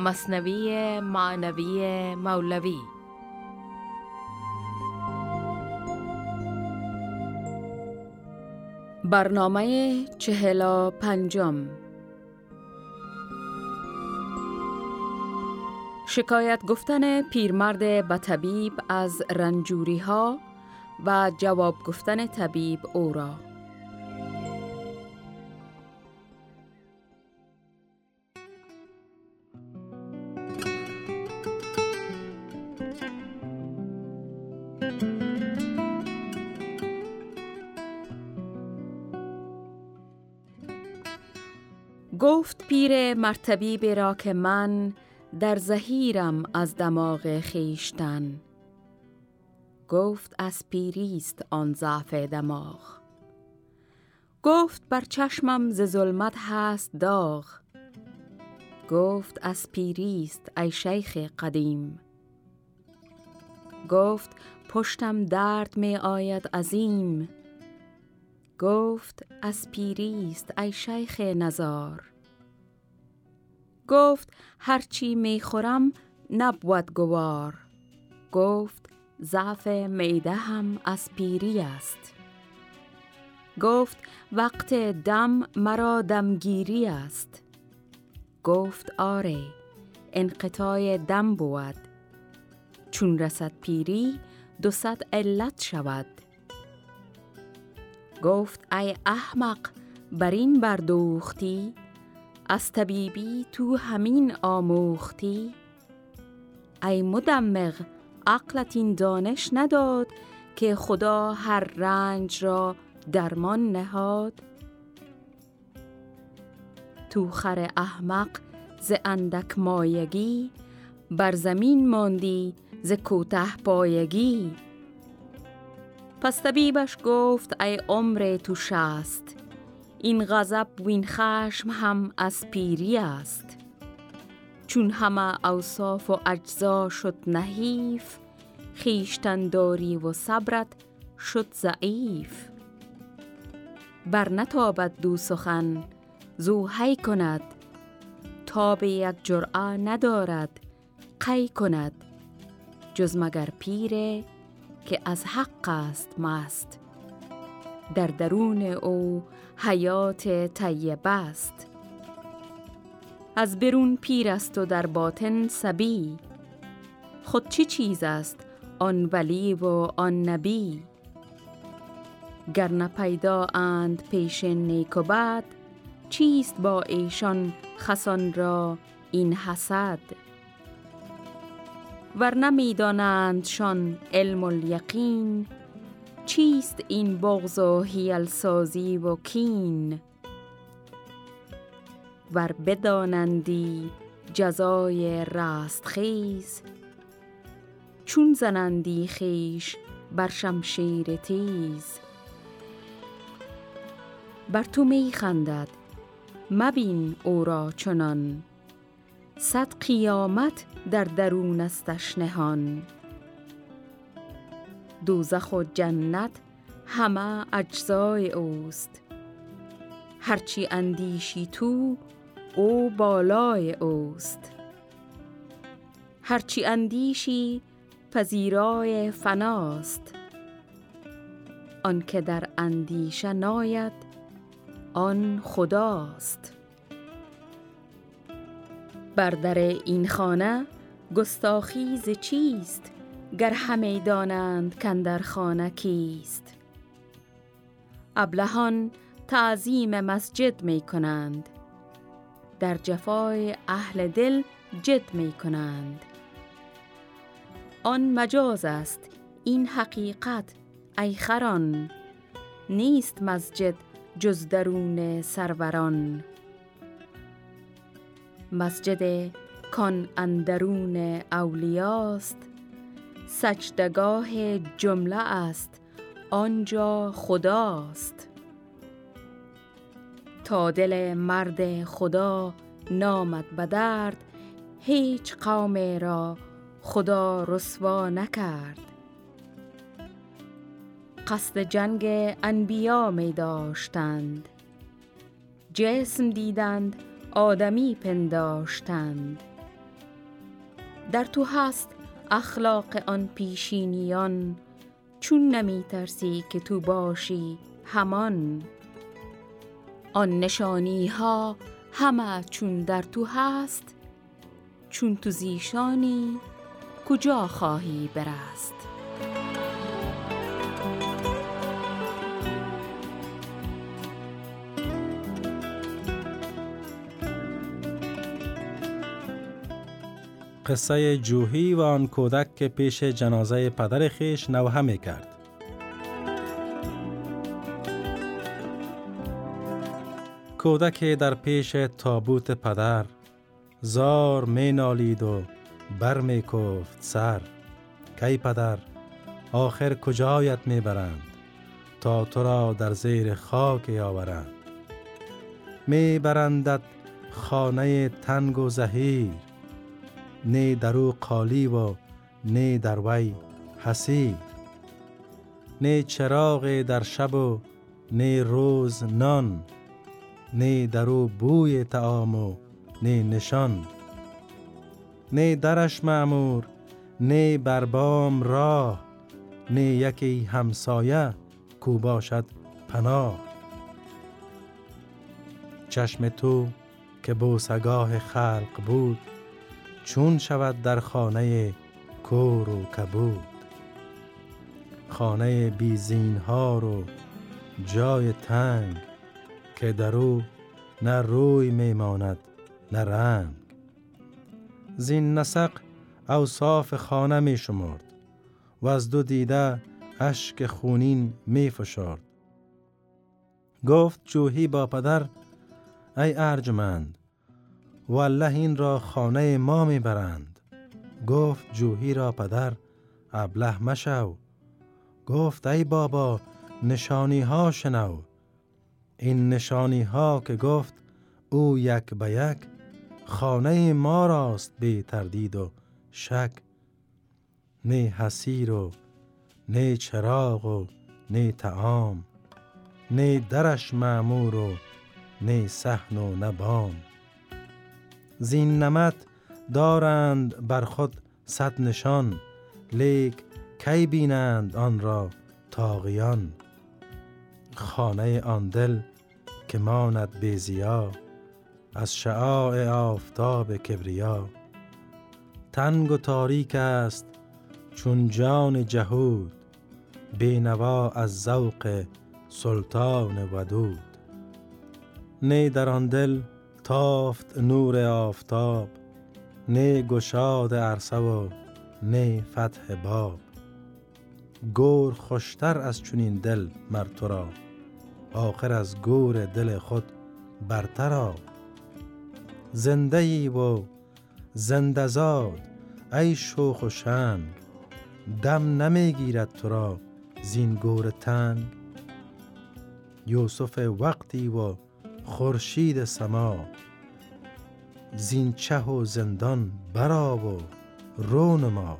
مصنوی معنوی مولوی. برنامه چهلا پنجم. شکایت گفتن پیرمرد به طبیب از رنجوری ها و جواب گفتن طبیب او را. گفت پیر مرتبی را که من در زهیرم از دماغ خیشتن گفت از پیریست آن ضعف دماغ. گفت بر چشمم ز ظلمت هست داغ. گفت از پیریست ای شیخ قدیم. گفت پشتم درد می آید عظیم. گفت از پیریست ای شیخ نزار. گفت هرچی می خورم نبود گوار. گفت ضعف میده هم از پیری است. گفت وقت دم مرا دمگیری است. گفت آره انقطاع دم بود. چون رسد پیری دو صد علت شود. گفت ای احمق بر این بردوختی؟ از طبیبی تو همین آموختی؟ ای مدمغ عقلت این دانش نداد که خدا هر رنج را درمان نهاد؟ تو خر احمق ز اندک مایگی بر زمین ماندی ز کوته پایگی. پس طبیبش گفت ای عمر تو شست. این غضب و این خشم هم از پیری است. چون همه اوصاف و اجزا شد نحیف خیشتنداری و صبرت شد ضعیف. بر نتابد دو سخن زو هی کند. تاب یک جرعه ندارد قی کند. جز مگر پیره که از حق است مست. در درون او حیات طیب است. از برون پیر است و در باطن سبی. خود چی چیز است آن ولی و آن نبی؟ گر نپیدا اند پیش نیک و بد چیست با ایشان خسان را این حسد؟ ور نمیدانندشان علم الیقین چیست این بغض و هیل سازی و کین؟ ور بدانندی جزای رستخیز چون زنندی خیش بر شمشیر تیز؟ بر تو می خندد مبین او را چنان. صد قیامت در درون استش نهان. دوزخ و جنت همه اجزای اوست. هرچی اندیشی تو او بالای اوست. هرچی اندیشی پذیرای فناست. آنکه در اندیشه ناید آن خداست. بر در این خانه گستاخی ز چیست گر همه دانند کندر خانه کیست؟ ابلهان تعظیم مسجد می کنند. در جفای اهل دل جد می کنند. آن مجاز است این حقیقت ای خران. نیست مسجد جز درون سروران. مسجد کان اندرون اولیاست. سجدگاه جمله است آنجا خداست. تا دل مرد خدا نامد به درد هیچ قوم را خدا رسوا نکرد. قصد جنگ انبیا می داشتند. جسم دیدند آدمی پنداشتند. در تو هست اخلاق آن پیشینیان چون نمی ترسی که تو باشی همان. آن نشانی ها همه چون در تو هست چون تو زیشانی کجا خواهی برست؟ قصه جوهی و آن کودک که پیش جنازه پدر خیش نوحه می کرد. کودک در پیش تابوت پدر زار می نالید و بر می کفت سر کی پدر آخر کجایت می برند تا تو را در زیر خاک آورند می برندت خانه تنگ و زهیر نه در او قالی و نه در وی حسیر نه چراغ در شب و نه روز نان. نه در او بوی تعام و نه نشان. نه درش معمور نه بربام راه. نه یکی همسایه کو باشد پناه. چشم تو که بوسگاه خلق بود چون شود در خانه کور و کبود خانه بیزین ها و جای تنگ که در او نه روی میماند نه رنگ. زین نسق اوصاف خانه می شمرد و از دو دیده اشک خونین می فشارد گفت جوهی با پدر ای ارجمند والله این را خانه ما می برند گفت جوهی را پدر ابله مشو. گفت ای بابا نشانی ها شنو. این نشانی ها که گفت او یک به یک خانه ما راست بی تردید و شک. نه حسیر و نه چراغ و نه تعام نه درش معمور و نه صحن و نه بام. زین نمت دارند بر خود صد نشان لیک کی بینند آن را تاغیان خانه آن دل که ماند بیزیا از شعاع آفتاب کبریا. تنگ و تاریک است چون جان جهود بینوا از ذوق سلطان ودود. نه در آن دل تافت نور آفتاب نه گشاد عرصه و نه فتح باب. گور خوشتر از چنین دل مر تو را آخر از گور دل خود برتر زنده ای و زنده زاد ای شوخ و شنگ دم نمی‌گیرد تو را زین گور تنگ یوسف وقتی و خورشید سما. زین چه و زندان برا و رون ما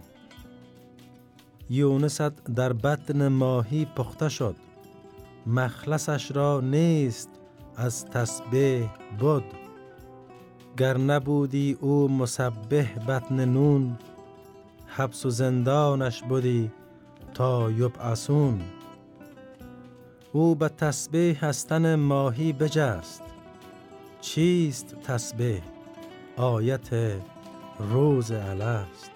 یونست در بطن ماهی پخته شد. مخلصش را نیست از تسبیح بود گر نبودی او مسبح بطن نون حبس و زندانش بودی تا یبعثون او به تسبیح هستن ماهی بجست. چیست تسبیح؟ آیت روز الست.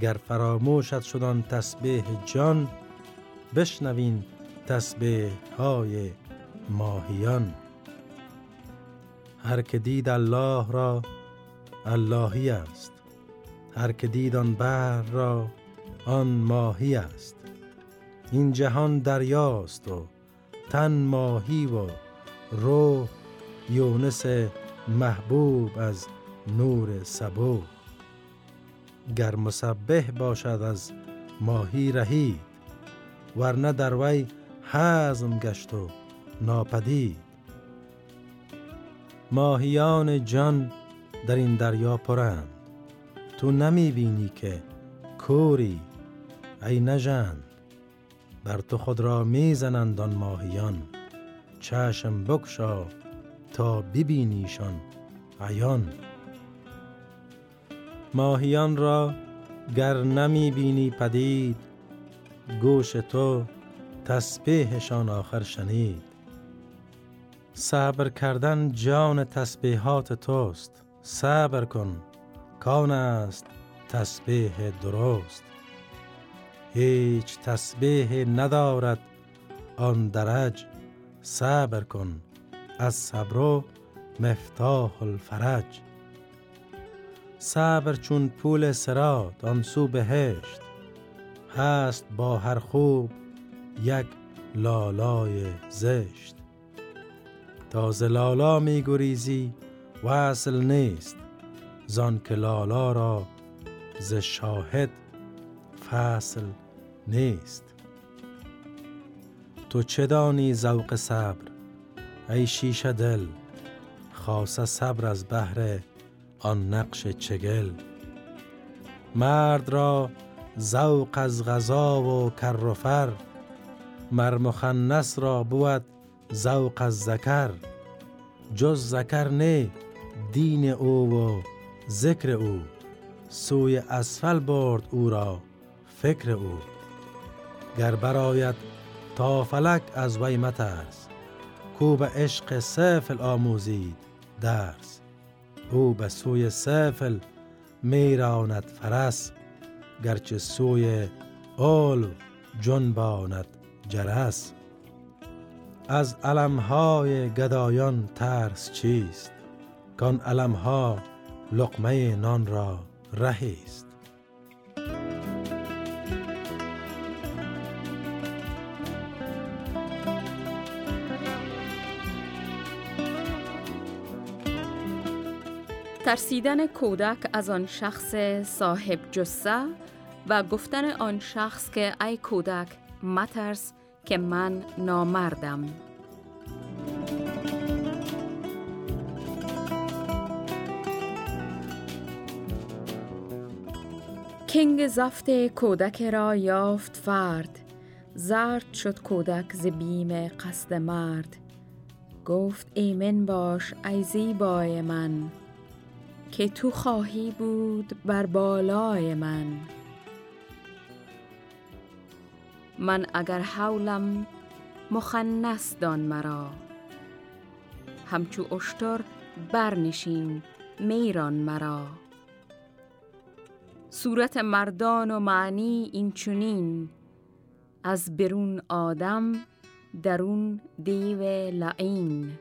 گر فراموشت شدن تسبیح جان بشنوین تسبیح های ماهیان. هر که دید الله را اللهی است. هر که دید آن بر را آن ماهی است. این جهان دریاست و تن ماهی و روح یونس محبوب از نور سبو گر مسبح باشد از ماهی رهید ورنه در وی حزم گشت و ناپدید. ماهیان جان در این دریا پرند. تو نمی بینی که کوری ای نژند. بر تو خود را می‌زنند آن ماهیان. چشم بکشا تا ببینیشان عیان. ماهیان را گر نمی بینی پدید گوش تو تسبیحشان آخر شنید. صبر کردن جان تسبیحات توست. صبر کن کان است تسبیح درست. هیچ تسبیح ندارد. آن درج صبر کن از صبر مفتاح الفرج. صبر چون پول سرات آن سو بهشت. هست با هر خوب یک لالای زشت. تا لالا می گریزی وصل نیست. زان که لالا را ز شاهد فصل نیست. تو چه دانی ذوق صبر؟ ای شیشه دل خاصه صبر از بهر آن نقش چگل. مرد را ذوق از غذا و کر و فر مر مخنس را بود ذوق از ذکر. جز ذکر نه دین او و ذکر او. سوی اسفل برد او را فکر او. گر براید تا فلک از وی مترس کو به عشق سفل آموزید درس. او به سوی سفل میراند فرس گرچه سوی اول جنباند جرس. از علمهای گدایان ترس چیست؟ کان علمها لقمه نان را رهی ترسیدن کودک از آن شخص صاحب جسه و گفتن آن شخص که ای کودک مترس که من نامردم. کنگ زفت کودک را یافت فرد. زرد شد کودک ز بیم قصد مرد. گفت ایمن باش ای زیبای من. که تو خواهی بود بر بالای من. من اگر حولم مخنس دان مرا. همچو اشتر برنشین میران مرا. صورت مردان و معنی این چونین از برون آدم درون دیو لعین.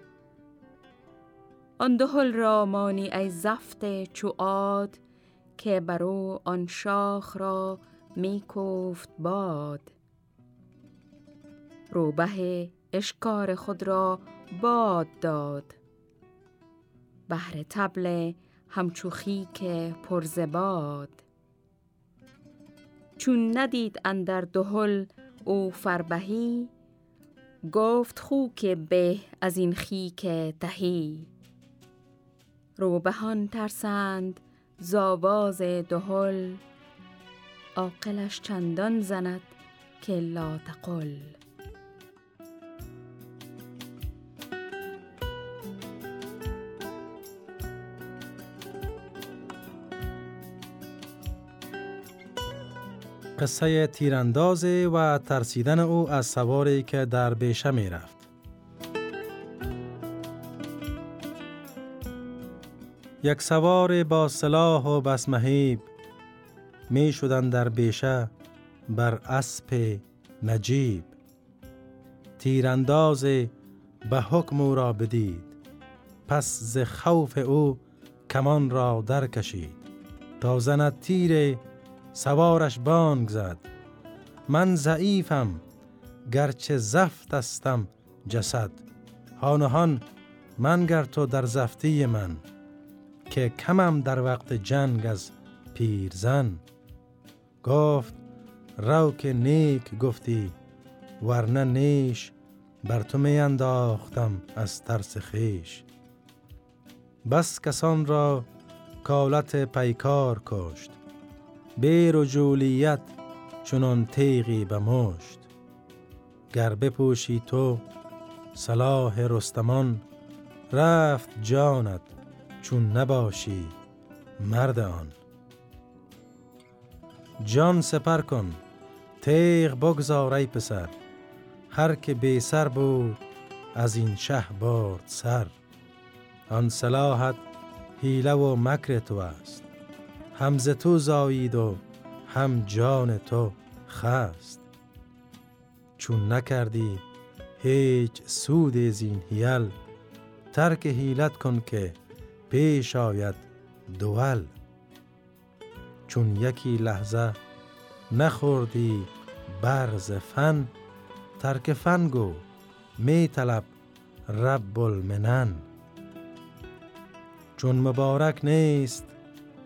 آن دهل را مانی ای زفت چواد که برو آن شاخ را می کوفت باد. روبه اشکار خود را باد داد. بهر تبل همچو خیک پرزباد چون ندید اندر دهل او فربهی گفت خو که به از این خیک تهی. روبهان ترسند. زاواز دهل. عاقلش چندان زند که لا تقل. قصه تیرانداز و ترسیدن او از سواری که در بیشه می رفت. یک سوار با سلاح و بسمهیب می شدن در بیشه بر اسب نجیب. تیرانداز به حکم او را بدید پس ز خوف او کمان را در کشید تا زند تیر سوارش بانگ زد من ضعیفم گرچه زفت استم جسد. هانهان من گر تو در زفتی من. که کمم در وقت جنگ از پیرزن. گفت رو که نیک گفتی ورنه نیش بر تو می انداختم از ترس خیش بس کسان را کالت پیکار کشت بیر و جولیت چنان تیغی به مشت گر بپوشی تو صلاح رستمان رفت جانت چون نباشی مرد آن. جان سپر کن تیغ بگذار ای پسر هر که بی سر بود از این شه برد سر. آن صلاحت حیله و مکر تو است هم ز تو زایید و هم جان تو خست. چون نکردی هیچ سود از این هیل ترک حیلت کن که پیش آید دول چون یکی لحظه نخوردی برز فن ترک فن گو می طلب رب المنن. چون مبارک نیست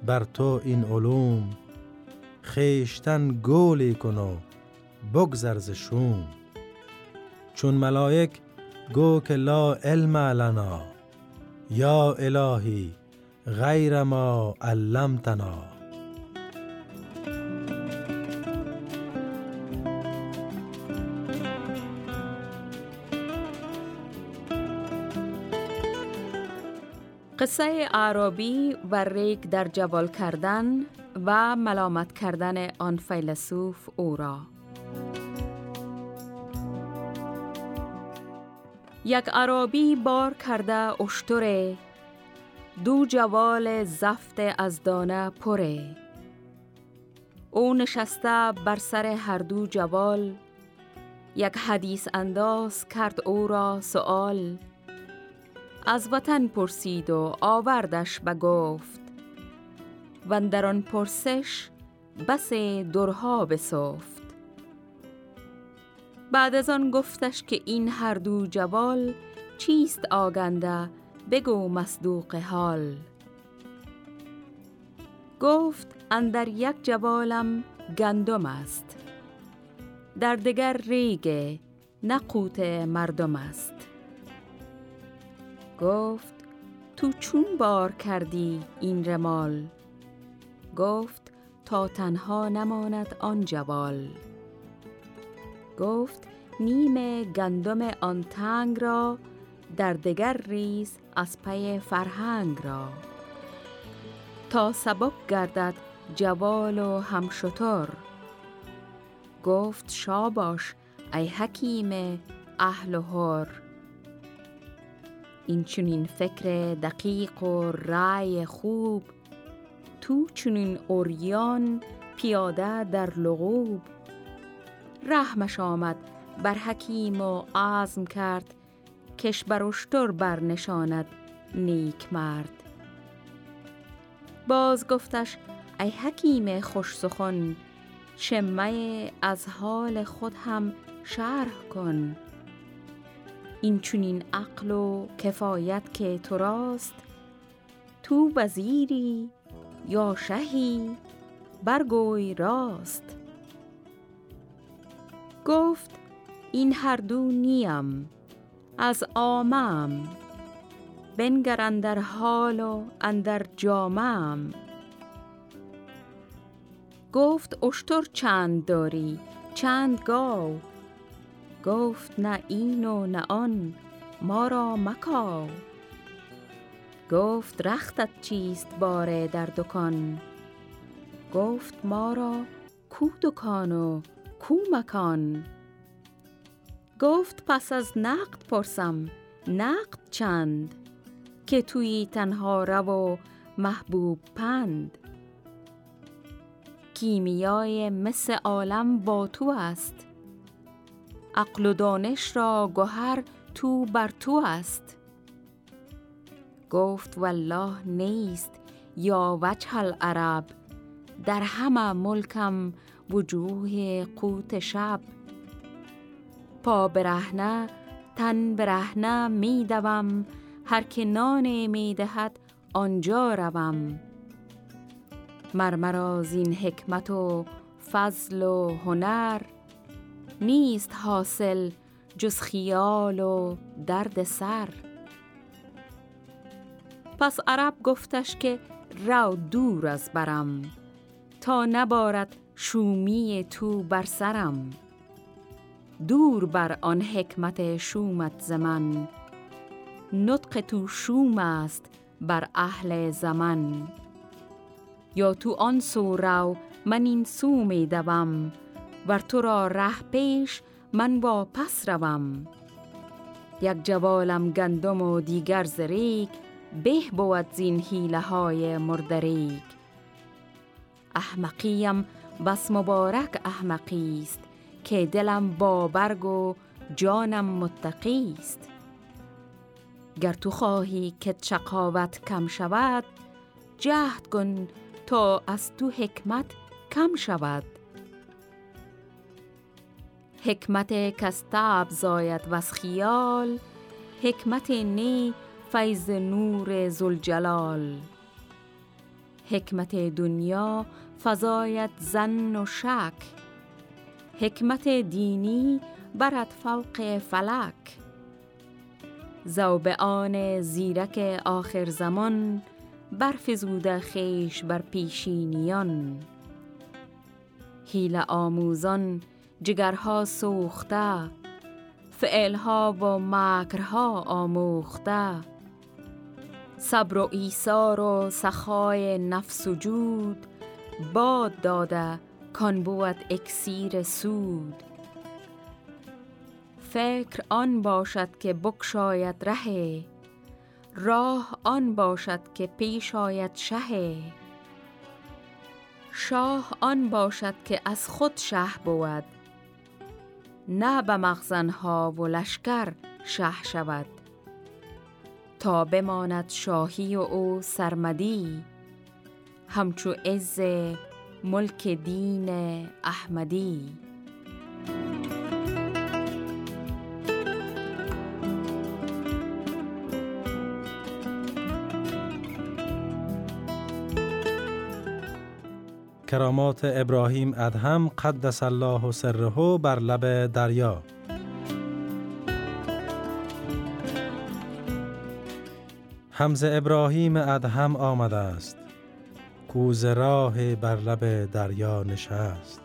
بر تو این علوم خیشتن گولی کن و بگذر ز شوم. چون ملائک گو که لا علم لنا. یا الهی غیر ما علمتنا. قصه عربی و ریگ در جوال کردن و ملامت کردن آن فیلسوف او را. یک عربی بار کرده اشتره. دو جوال زفت از دانه پره. او نشسته بر سر هر دو جوال. یک حدیث انداز کرد او را سوال از وطن پرسید و آوردش بگفت و در آن پرسش بس درها بسفت. بعد از آن گفتش که این هر دو جوال چیست آگنده؟ بگو مصدوق حال. گفت اندر یک جوالم گندم است. در دگر ریگ نقوت مردم است. گفت تو چون بار کردی این رمال؟ گفت تا تنها نماند آن جوال. گفت نیم گندم آن تنگ را در دگر ریز از پی فرهنگ را. تا سبک گردد جوال و همشتر. گفت شاباش ای حکیم اهل و هر این چنین فکر دقیق و رای خوب تو چنین اوریان پیاده در لغوب. رحمش آمد بر حکیم و عزم کرد کش برشتر برنشاند نیک مرد. باز گفتش ای حکیم خوش سخن شمه از حال خود هم شرح کن. این چونین عقل و کفایت که تو راست تو وزیری یا شهی برگوی راست. گفت این هر دو نیم از آمم. بنگر اندر حال و اندر جامم. گفت اشتر چند داری؟ چند گاو؟ گفت نه این و نه آن ما را مکاو. گفت رختت چیست باره در دکان؟ گفت ما را کو دکان و کو مکان گفت پس از نقد پرسم نقد چند؟ که توی تنها رو و محبوب پند. کیمیای مس عالم با تو است. عقل و دانش را گوهر تو بر تو است. گفت والله نیست یا وجه العرب در همه ملکم وجوه قوت شب. پا برهنه تن برهنه می دوم. هر که نان می دهد آنجا روم. مرمرا زین حکمت و فضل و هنر. نیست حاصل جز خیال و درد سر. پس عرب گفتش که رو دور از برم. تا نبارد شومی تو بر سرم. دور بر آن حکمت شومت زمن نطق تو شوم است بر اهل زمن. یا تو آن سو رو من این سو می دوم ور تو را ره پیش من با پس روم. یک جوالم گندم و دیگر زریک به بود زین حیله های مردریک احمقیم بس مبارک احمقی است که دلم با برگ و جانم متقی است. گر تو خواهی که شقاوت کم شود جهد کن تا از تو حکمت کم شود. حکمت کستاب زاید و خیال حکمت نی فیض نور زلجلال حکمت دنیا فضایت زن و شک. حکمت دینی برد فوق فلک. زوبعان زیرک آخر زمان برفزوده خیش بر پیشینیان. هیل آموزان جگرها سوخته فعلها و مکرها آموخته. صبر و ایثار و سخای نفس و جود باد داده کان بود اکسیر سود. فکر آن باشد که بکشاید ره راه آن باشد که پیش آید شه شاه آن باشد که از خود شه بود نه به مخزنها و لشکر شه شود. تا بماند شاهی و او سرمدی همچو عز ملک دین احمدی. کرامات ابراهیم ادهم قدس الله سره بر لب دریا. همز ابراهیم ادهم آمده است. کوز راه بر لب دریا نشست.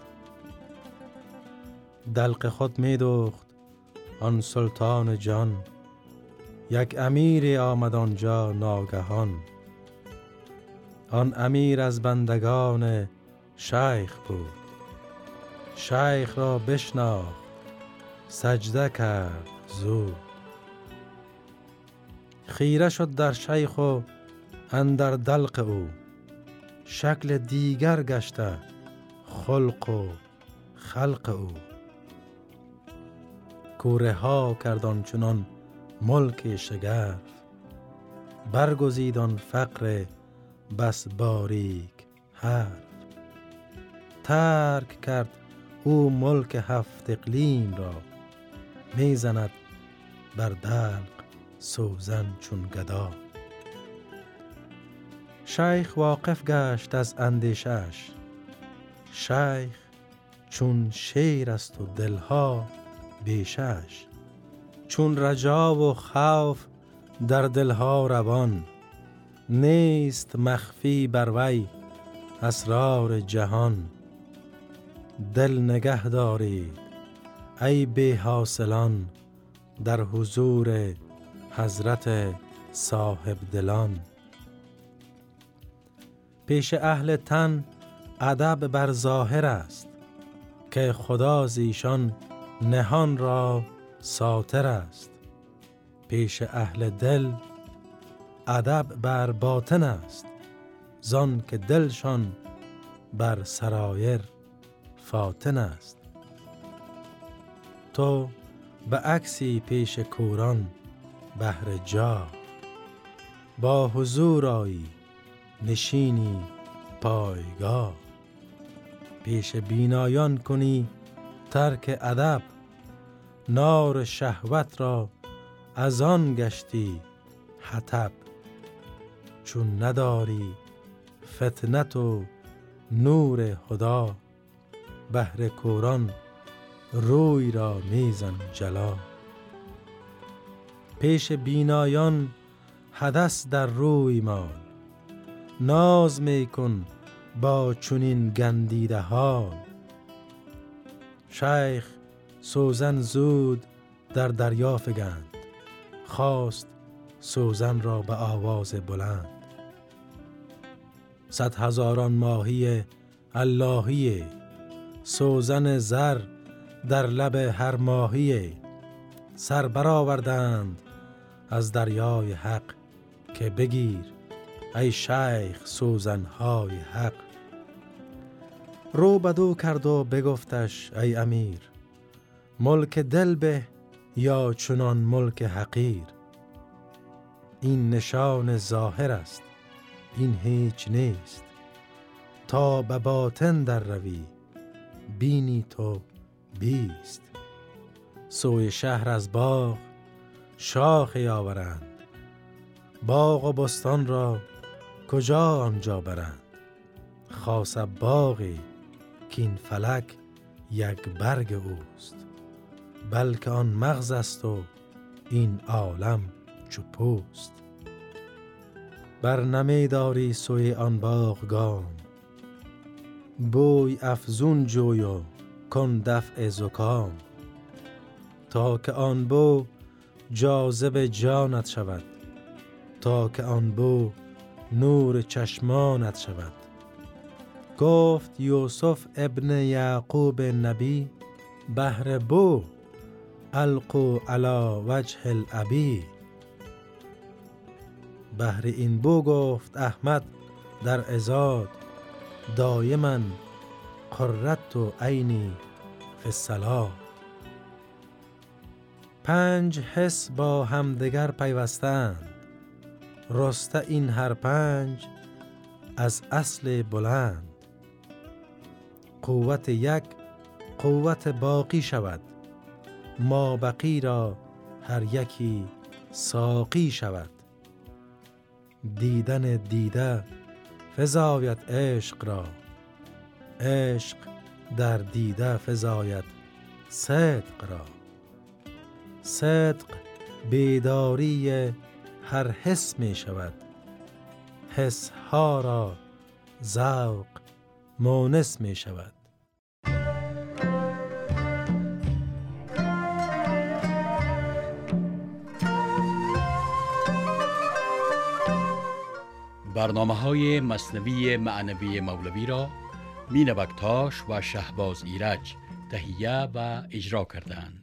دلق خود می دوخت آن سلطان جان. یک امیر آمد آنجا ناگهان. آن امیر از بندگان شیخ بود. شیخ را بشناخت سجده کرد زود. خیره شد در شیخ و اندر دلق او. شکل دیگر گشته خلق و خلق او. کوره ها کردان چنان ملک شگرف برگزیدان فقر بس باریک حرف. ترک کرد او ملک هفت اقلیم را می‌زند بر دلق سوزن چون گدا. شیخ واقف گشت از اندیشش شیخ چون شیر است و دلها بیشش چون رجا و خوف در دلها روان نیست مخفی بر وی اسرار جهان. دل نگه دارید ای بی حاصلان در حضور حضرت صاحب دلان. پیش اهل تن ادب بر ظاهر است که خدا زیشان نهان را ساتر است. پیش اهل دل ادب بر باطن است زان که دلشان بر سرایر فاتن است. تو به عکسی پیش کوران بهر جا با حضور آیی نشینی پایگاه. پیش بینایان کنی ترک ادب. نار شهوت را از آن گشتی حتب چون نداری فتنت و نور خدا بهر کوران روی را میزن جلا. پیش بینایان حدث در روی مال ناز میکن با چنین گندیده ها شیخ سوزن زود در دریا فگند خواست سوزن را به آواز بلند. صد هزاران ماهی اللهی سوزن زر در لب هر ماهی سر برآوردند از دریای حق که بگیر. ای شیخ سوزنهای حق. رو بدو کرد و بگفتش ای امیر ملک دل به یا چنان ملک حقیر؟ این نشان ظاهر است این هیچ نیست. تا به باطن در روی بینی تو بیست. سوی شهر از باغ شاخی آورند باغ و بستان را کجا آنجا برند؟ خاص باغی که این فلک یک برگ اوست. بلکه آن مغز است و این عالم چو پوست. بر نمیداری سوی آن باغ گام بوی افزون جوی و کن دفع زکام. تا که آن بو جاذب جانت شود. تا که آن بو نور چشمانت شود. گفت یوسف ابن یعقوب نبی بهر بو القو علا وجه الابی. بهر این بو گفت احمد در ازاد دایما قررت و عینی فی الصلاه. پنج حس با همدیگر پیوستند. راسته این هر پنج از اصل بلند. قوت یک قوت باقی شود. ما بقی را هر یکی ساقی شود. دیدن دیده فضایت عشق را. عشق در دیده فضایت صدق را. صدق بیداری هر حس می شود حس ها را ذوق مونس می شود برنامه های مصنوی معنوی مولوی را مینبکتاش و شهباز ایرج تهیه و اجرا کردند.